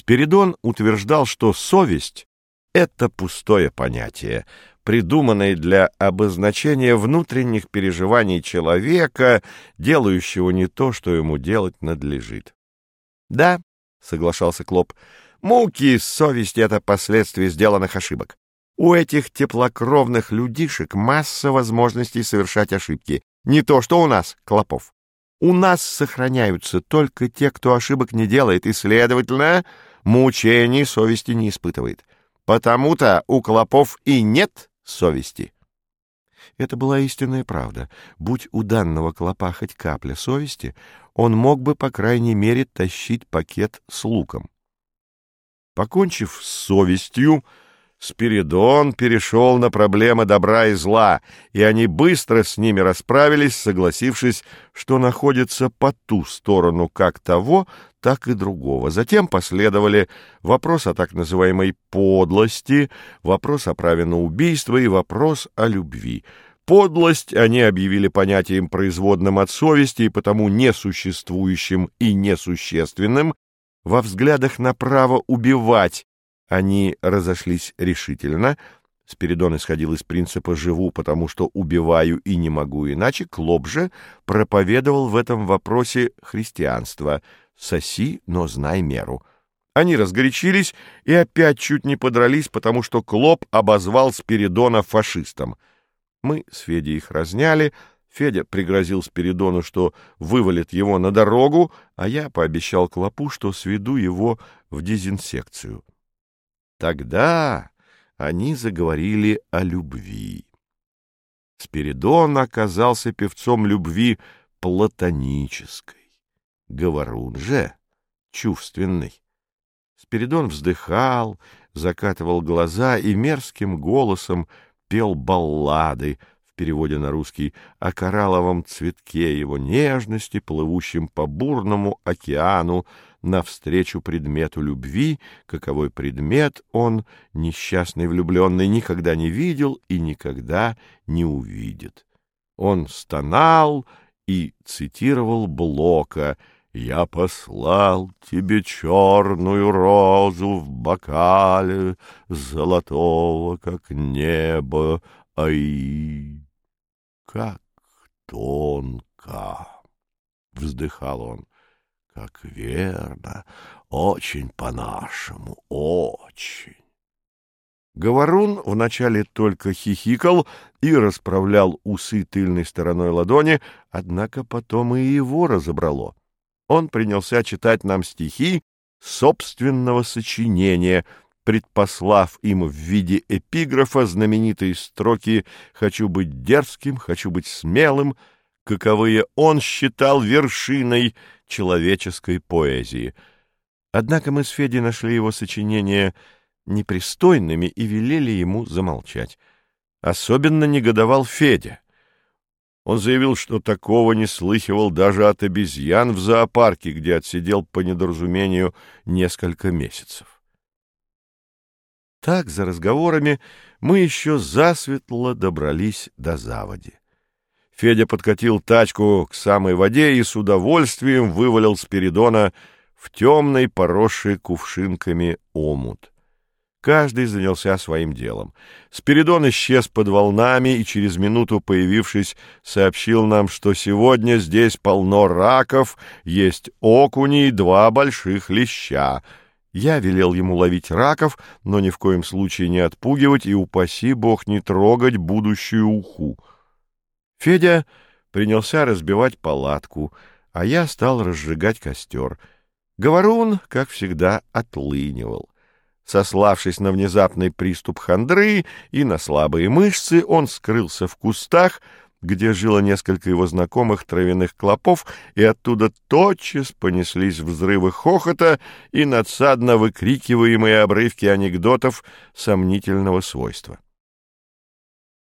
Спиридон утверждал, что совесть — это пустое понятие, придуманное для обозначения внутренних переживаний человека, делающего не то, что ему делать надлежит. «Да», — соглашался Клоп, — «муки совести — это последствия сделанных ошибок. У этих теплокровных людишек масса возможностей совершать ошибки. Не то, что у нас, Клопов. У нас сохраняются только те, кто ошибок не делает, и, следовательно, мучений совести не испытывает. Потому-то у Клопов и нет совести. Это была истинная правда. Будь у данного клопа хоть капля совести, он мог бы, по крайней мере, тащить пакет с луком. Покончив с совестью, Спиридон перешел на проблемы добра и зла, и они быстро с ними расправились, согласившись, что находятся по ту сторону как того, так и другого. Затем последовали вопрос о так называемой подлости, вопрос о праве на убийство и вопрос о любви. Подлость они объявили понятием производным от совести и потому несуществующим и несущественным, во взглядах на право убивать они разошлись решительно. Спиридон исходил из принципа «живу, потому что убиваю и не могу иначе». Клоп же проповедовал в этом вопросе христианство «соси, но знай меру». Они разгорячились и опять чуть не подрались, потому что Клоп обозвал Спиридона фашистом. Мы с Федей их разняли, Федя пригрозил Спиридону, что вывалит его на дорогу, а я пообещал Клопу, что сведу его в дезинсекцию. Тогда они заговорили о любви. Спиридон оказался певцом любви платонической. Говорун же чувственный. Спиридон вздыхал, закатывал глаза и мерзким голосом пел баллады, в переводе на русский, о коралловом цветке его нежности, плывущем по бурному океану, навстречу предмету любви, каковой предмет он, несчастный влюбленный, никогда не видел и никогда не увидит. Он стонал и цитировал Блока «Я послал тебе черную розу в бокале, золотого, как небо, ай, как тонко!» — вздыхал он. Как верно, очень по-нашему, очень. Говорун вначале только хихикал и расправлял усы тыльной стороной ладони, однако потом и его разобрало. Он принялся читать нам стихи собственного сочинения, предпослав им в виде эпиграфа знаменитые строки «Хочу быть дерзким, хочу быть смелым», каковые он считал вершиной человеческой поэзии. Однако мы с Федей нашли его сочинения непристойными и велели ему замолчать. Особенно негодовал Федя. Он заявил, что такого не слыхивал даже от обезьян в зоопарке, где отсидел по недоразумению несколько месяцев. Так, за разговорами, мы еще засветло добрались до заводи. Федя подкатил тачку к самой воде и с удовольствием вывалил Спиридона в темный, поросший кувшинками омут. Каждый занялся своим делом. Спиридон исчез под волнами и через минуту, появившись, сообщил нам, что сегодня здесь полно раков, есть окуни и два больших леща. Я велел ему ловить раков, но ни в коем случае не отпугивать и, упаси бог, не трогать будущую уху. Федя принялся разбивать палатку, а я стал разжигать костер. Говорун, как всегда, отлынивал. Сославшись на внезапный приступ хандры и на слабые мышцы, он скрылся в кустах, где жило несколько его знакомых травяных клопов, и оттуда тотчас понеслись взрывы хохота и надсадно выкрикиваемые обрывки анекдотов сомнительного свойства.